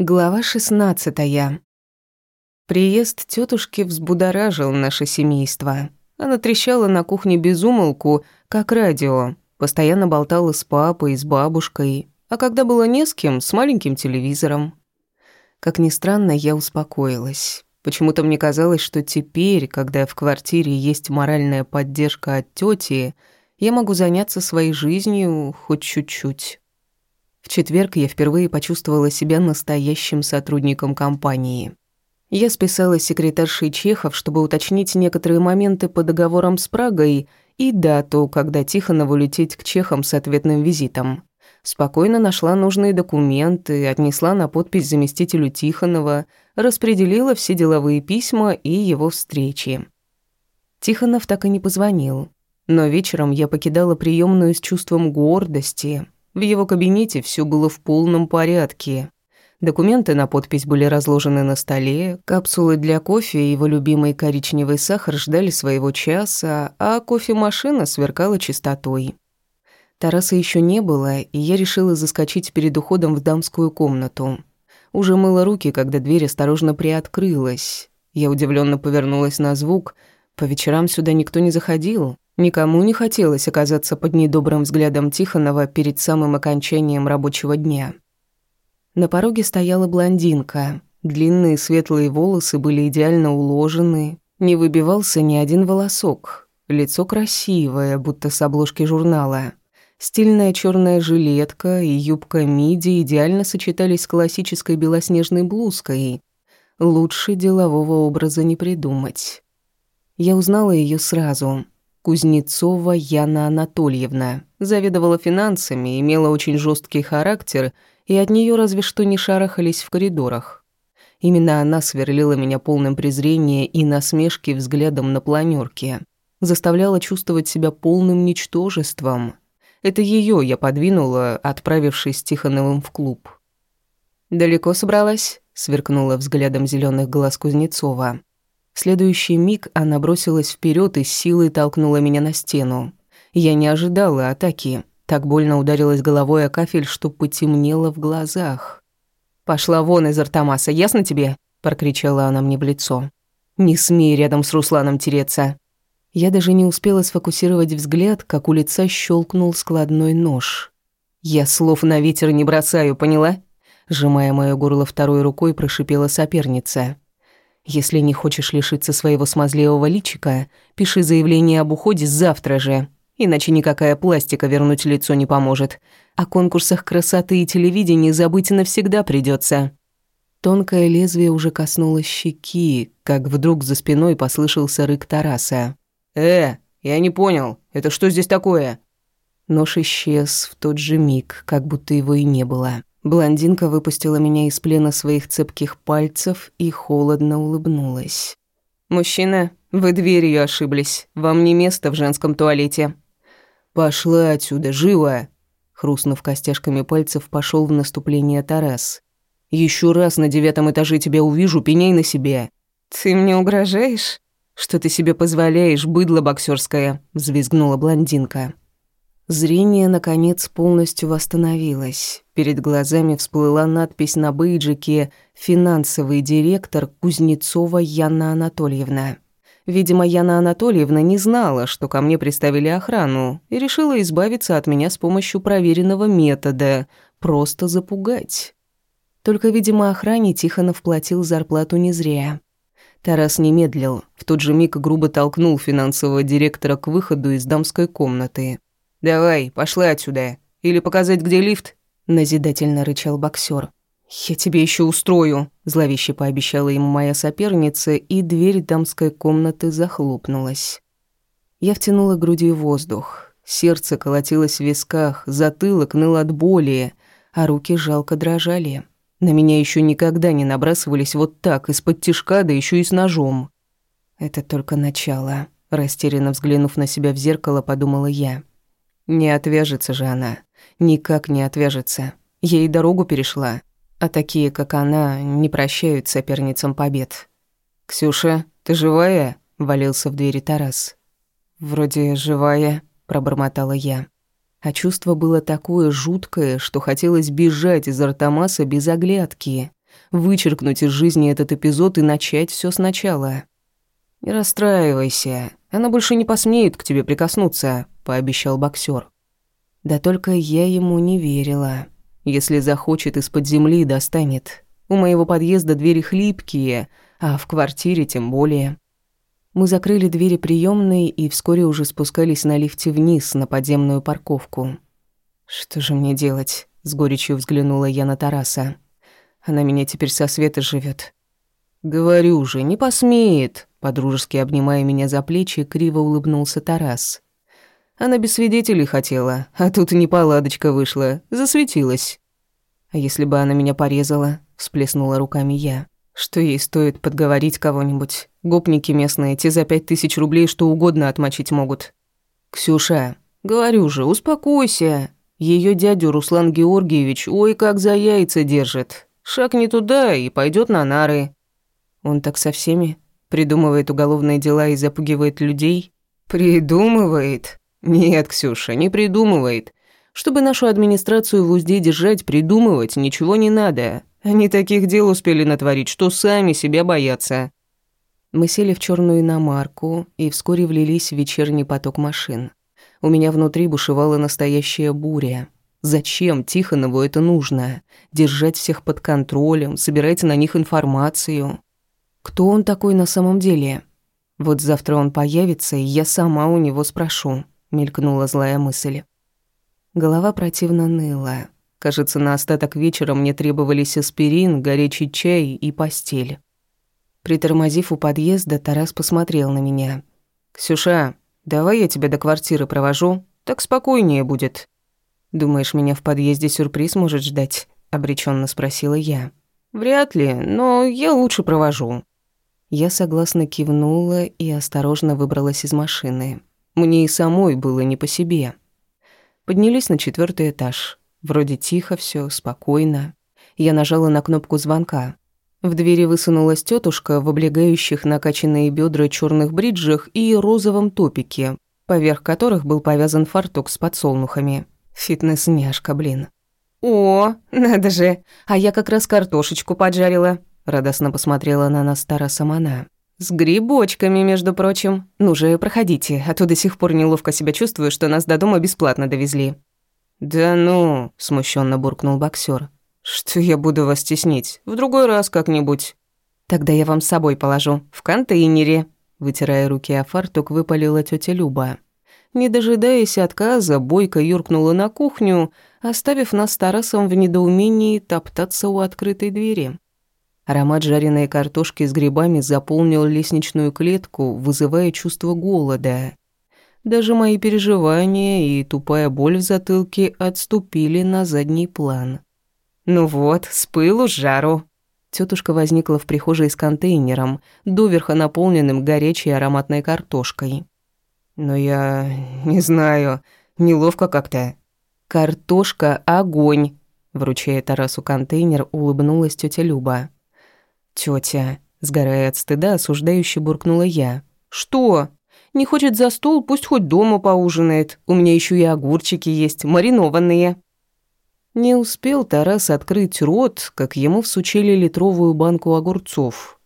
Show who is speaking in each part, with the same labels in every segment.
Speaker 1: Глава 16. Приезд тетушки взбудоражил наше семейство. Она трещала на кухне без умолку, как радио, постоянно болтала с папой, с бабушкой, а когда было не с кем, с маленьким телевизором. Как ни странно, я успокоилась. Почему-то мне казалось, что теперь, когда в квартире есть моральная поддержка от тети, я могу заняться своей жизнью хоть чуть-чуть. В четверг я впервые почувствовала себя настоящим сотрудником компании. Я списала с секретаршей Чехов, чтобы уточнить некоторые моменты по договорам с Прагой и дату, когда Тихонову лететь к Чехам с ответным визитом. Спокойно нашла нужные документы, отнесла на подпись заместителю Тихонова, распределила все деловые письма и его встречи. Тихонов так и не позвонил. Но вечером я покидала приемную с чувством гордости, в его кабинете все было в полном порядке. Документы на подпись были разложены на столе, капсулы для кофе и его любимый коричневый сахар ждали своего часа, а кофемашина сверкала чистотой. Тараса еще не было, и я решила заскочить перед уходом в дамскую комнату. Уже мыла руки, когда дверь осторожно приоткрылась. Я удивленно повернулась на звук. По вечерам сюда никто не заходил. Никому не хотелось оказаться под недобрым взглядом Тихонова перед самым окончанием рабочего дня. На пороге стояла блондинка. Длинные светлые волосы были идеально уложены, не выбивался ни один волосок. Лицо красивое, будто с обложки журнала. Стильная черная жилетка и юбка миди идеально сочетались с классической белоснежной блузкой. Лучше делового образа не придумать. Я узнала ее сразу. Кузнецова Яна Анатольевна. Заведовала финансами, имела очень жесткий характер, и от нее разве что не шарахались в коридорах. Именно она сверлила меня полным презрения и насмешки взглядом на планерке. Заставляла чувствовать себя полным ничтожеством. Это ее я подвинула, отправившись с Тихоновым в клуб. «Далеко собралась?» — сверкнула взглядом зеленых глаз Кузнецова. Следующий миг она бросилась вперед и с силой толкнула меня на стену. Я не ожидала атаки. Так больно ударилась головой о кафель, что потемнело в глазах. «Пошла вон из Артамаса, ясно тебе?» – прокричала она мне в лицо. «Не смей рядом с Русланом тереться». Я даже не успела сфокусировать взгляд, как у лица щелкнул складной нож. «Я слов на ветер не бросаю, поняла?» Сжимая моё горло второй рукой, прошипела соперница. Если не хочешь лишиться своего смазливого личика, пиши заявление об уходе завтра же, иначе никакая пластика вернуть лицо не поможет. О конкурсах красоты и телевидения забыть навсегда придется. Тонкое лезвие уже коснулось щеки, как вдруг за спиной послышался рык Тараса. «Э, я не понял, это что здесь такое?» Нож исчез в тот же миг, как будто его и не было. Блондинка выпустила меня из плена своих цепких пальцев и холодно улыбнулась. «Мужчина, вы дверью ошиблись. Вам не место в женском туалете». «Пошла отсюда, живо!» Хрустнув костяшками пальцев, пошел в наступление Тарас. Еще раз на девятом этаже тебя увижу, пеняй на себя». «Ты мне угрожаешь? Что ты себе позволяешь, быдло боксерское? взвизгнула блондинка. Зрение, наконец, полностью восстановилось. Перед глазами всплыла надпись на бейджике «Финансовый директор Кузнецова Яна Анатольевна». Видимо, Яна Анатольевна не знала, что ко мне приставили охрану, и решила избавиться от меня с помощью проверенного метода – просто запугать. Только, видимо, охране Тихонов платил зарплату не зря. Тарас не медлил, в тот же миг грубо толкнул финансового директора к выходу из дамской комнаты. «Давай, пошла отсюда. Или показать, где лифт?» Назидательно рычал боксер. «Я тебе еще устрою», – зловеще пообещала ему моя соперница, и дверь дамской комнаты захлопнулась. Я втянула грудью воздух. Сердце колотилось в висках, затылок ныл от боли, а руки жалко дрожали. На меня еще никогда не набрасывались вот так, из-под тишка, да еще и с ножом. «Это только начало», – растерянно взглянув на себя в зеркало, подумала я. Не отвяжется же она. Никак не отвяжется. Ей дорогу перешла. А такие, как она, не прощают соперницам побед. «Ксюша, ты живая?» — валился в двери Тарас. «Вроде живая», — пробормотала я. А чувство было такое жуткое, что хотелось бежать из Артамаса без оглядки. Вычеркнуть из жизни этот эпизод и начать все сначала. «Не расстраивайся, она больше не посмеет к тебе прикоснуться», — пообещал боксер. Да только я ему не верила. Если захочет, из-под земли достанет. У моего подъезда двери хлипкие, а в квартире тем более. Мы закрыли двери приемной и вскоре уже спускались на лифте вниз на подземную парковку. «Что же мне делать?» — с горечью взглянула я на Тараса. «Она меня теперь со света живет. «Говорю же, не посмеет!» Подружески обнимая меня за плечи, криво улыбнулся Тарас. Она без свидетелей хотела, а тут неполадочка вышла, засветилась. А если бы она меня порезала, всплеснула руками я. Что ей стоит подговорить кого-нибудь? Гопники местные, те за пять тысяч рублей что угодно отмочить могут. Ксюша, говорю же, успокойся. Ее дядю Руслан Георгиевич ой как за яйца держит. Шаг не туда и пойдет на нары. Он так со всеми? Придумывает уголовные дела и запугивает людей? Придумывает? Нет, Ксюша, не придумывает. Чтобы нашу администрацию в узде держать, придумывать ничего не надо. Они таких дел успели натворить, что сами себя боятся. Мы сели в черную иномарку и вскоре влились в вечерний поток машин. У меня внутри бушевала настоящая буря. Зачем Тихонову это нужно? Держать всех под контролем, собирать на них информацию. Кто он такой на самом деле? Вот завтра он появится, и я сама у него спрошу, мелькнула злая мысль. Голова противно ныла. Кажется, на остаток вечера мне требовались аспирин, горячий чай и постель. Притормозив у подъезда, Тарас посмотрел на меня. «Ксюша, давай я тебя до квартиры провожу, так спокойнее будет». «Думаешь, меня в подъезде сюрприз может ждать?» — обреченно спросила я. «Вряд ли, но я лучше провожу». Я согласно кивнула и осторожно выбралась из машины. Мне и самой было не по себе. Поднялись на четвертый этаж. Вроде тихо все, спокойно. Я нажала на кнопку звонка. В двери высунулась тетушка в облегающих накачанные бедра черных бриджах и розовом топике, поверх которых был повязан фартук с подсолнухами. Фитнес-няшка, блин. «О, надо же! А я как раз картошечку поджарила. Радостно посмотрела на нас Тара Самана. «С грибочками, между прочим. Ну же, проходите, а то до сих пор неловко себя чувствую, что нас до дома бесплатно довезли». «Да ну», — смущенно буркнул боксер. «Что я буду вас стеснить? В другой раз как-нибудь». «Тогда я вам с собой положу. В контейнере». Вытирая руки о фартук, выпалила тетя Люба. Не дожидаясь отказа, Бойко юркнула на кухню, оставив нас с в недоумении топтаться у открытой двери. Аромат жареной картошки с грибами заполнил лестничную клетку, вызывая чувство голода. Даже мои переживания и тупая боль в затылке отступили на задний план. «Ну вот, с пылу жару!» Тетушка возникла в прихожей с контейнером, доверха наполненным горячей ароматной картошкой. «Но я... не знаю, неловко как-то». «Картошка — огонь!» Вручая Тарасу контейнер, улыбнулась тетя Люба. Тетя, сгорая от стыда, осуждающе буркнула я. «Что? Не хочет за стол, пусть хоть дома поужинает. У меня еще и огурчики есть, маринованные». Не успел Тарас открыть рот, как ему всучили литровую банку огурцов.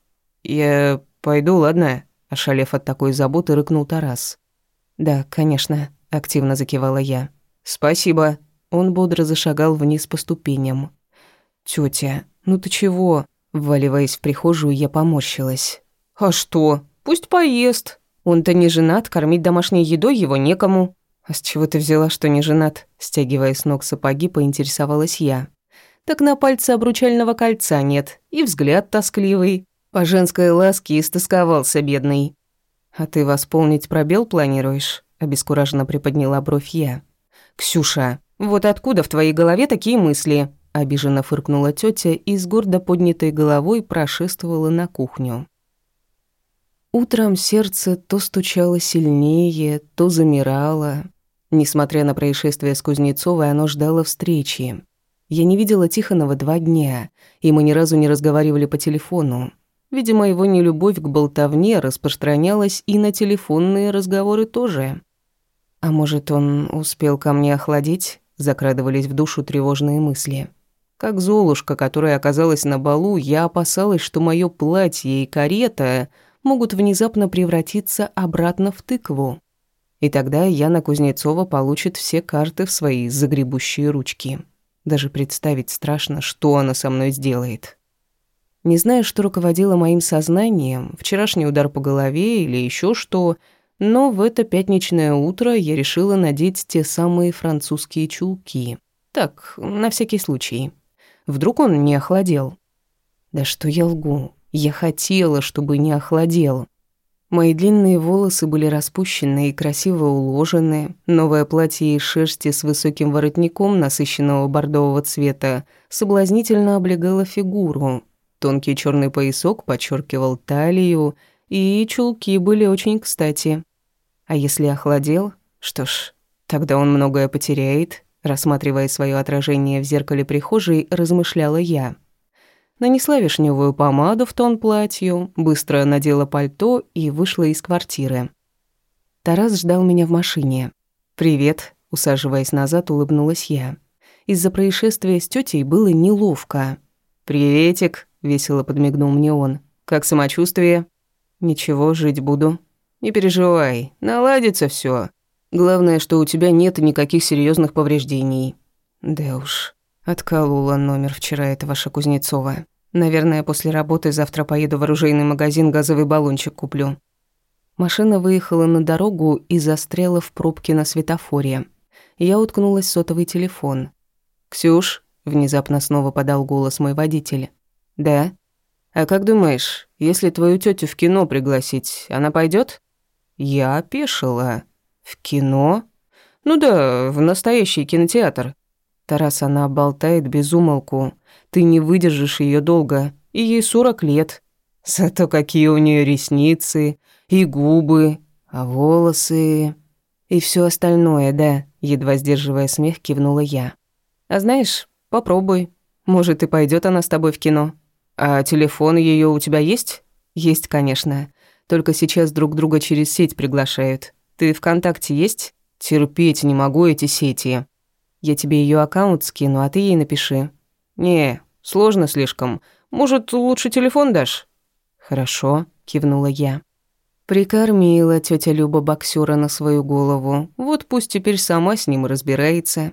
Speaker 1: «Я пойду, ладно?» – ошалев от такой заботы, рыкнул Тарас. «Да, конечно», – активно закивала я. «Спасибо». Он бодро зашагал вниз по ступеням. «Тётя, ну ты чего?» Вваливаясь в прихожую, я поморщилась. «А что? Пусть поест. Он-то не женат, кормить домашней едой его некому». «А с чего ты взяла, что не женат?» Стягивая с ног сапоги, поинтересовалась я. «Так на пальце обручального кольца нет, и взгляд тоскливый. По женской ласке истосковался бедный». «А ты восполнить пробел планируешь?» Обескураженно приподняла бровь я. «Ксюша, вот откуда в твоей голове такие мысли?» Обиженно фыркнула тетя и с гордо поднятой головой прошествовала на кухню. Утром сердце то стучало сильнее, то замирало. Несмотря на происшествие с Кузнецовой, оно ждало встречи. Я не видела Тихонова два дня, и мы ни разу не разговаривали по телефону. Видимо, его нелюбовь к болтовне распространялась и на телефонные разговоры тоже. А может, он успел ко мне охладить? Закрадывались в душу тревожные мысли. Как Золушка, которая оказалась на балу, я опасалась, что моё платье и карета могут внезапно превратиться обратно в тыкву. И тогда Яна Кузнецова получит все карты в свои загребущие ручки. Даже представить страшно, что она со мной сделает. Не знаю, что руководило моим сознанием, вчерашний удар по голове или еще что, но в это пятничное утро я решила надеть те самые французские чулки. Так, на всякий случай. Вдруг он не охладел. Да что я лгу. Я хотела, чтобы не охладел. Мои длинные волосы были распущены и красиво уложены. Новое платье из шерсти с высоким воротником насыщенного бордового цвета соблазнительно облегало фигуру. Тонкий черный поясок подчеркивал талию, и чулки были очень кстати. А если охладел? Что ж, тогда он многое потеряет, Рассматривая свое отражение в зеркале прихожей, размышляла я. Нанесла вишневую помаду в тон платью, быстро надела пальто и вышла из квартиры. Тарас ждал меня в машине. «Привет», — усаживаясь назад, улыбнулась я. Из-за происшествия с тетей было неловко. «Приветик», — весело подмигнул мне он. «Как самочувствие?» «Ничего, жить буду». «Не переживай, наладится все. Главное, что у тебя нет никаких серьезных повреждений. Да уж, отколола номер вчера эта ваша Кузнецова. Наверное, после работы завтра поеду в оружейный магазин, газовый баллончик куплю. Машина выехала на дорогу и застряла в пробке на светофоре. Я уткнулась в сотовый телефон. «Ксюш?» – внезапно снова подал голос мой водитель. «Да?» «А как думаешь, если твою тетю в кино пригласить, она пойдет? Я опешила. «В кино?» «Ну да, в настоящий кинотеатр». Тарас, она болтает без умолку. Ты не выдержишь ее долго, и ей сорок лет. Зато какие у нее ресницы, и губы, а волосы... И все остальное, да, едва сдерживая смех, кивнула я. А знаешь, попробуй. Может, и пойдет она с тобой в кино. А телефон ее у тебя есть? Есть, конечно. Только сейчас друг друга через сеть приглашают. Ты ВКонтакте есть? Терпеть не могу эти сети. Я тебе ее аккаунт скину, а ты ей напиши. Не, сложно слишком. Может, лучше телефон дашь? Хорошо, кивнула я. Прикормила тетя Люба боксера на свою голову. Вот пусть теперь сама с ним разбирается.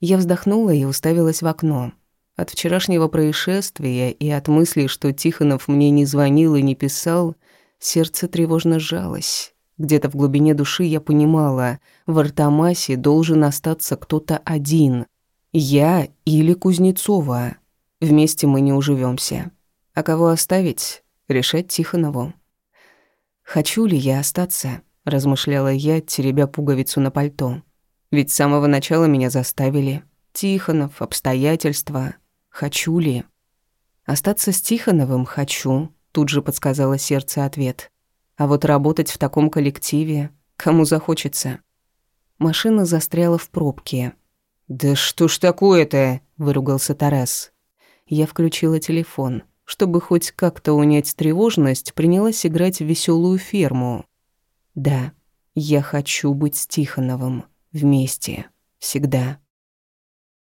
Speaker 1: Я вздохнула и уставилась в окно. От вчерашнего происшествия и от мысли, что Тихонов мне не звонил и не писал, сердце тревожно сжалось. Где-то в глубине души я понимала, в Артамасе должен остаться кто-то один. Я или Кузнецова. Вместе мы не уживемся. А кого оставить, решать Тихонову. «Хочу ли я остаться?» – размышляла я, теребя пуговицу на пальто. «Ведь с самого начала меня заставили. Тихонов, обстоятельства. Хочу ли?» «Остаться с Тихоновым хочу», – тут же подсказало сердце ответ. А вот работать в таком коллективе кому захочется. Машина застряла в пробке. «Да что ж такое-то?» – выругался Тарас. Я включила телефон. Чтобы хоть как-то унять тревожность, принялась играть в веселую ферму. Да, я хочу быть с Тихоновым. Вместе. Всегда.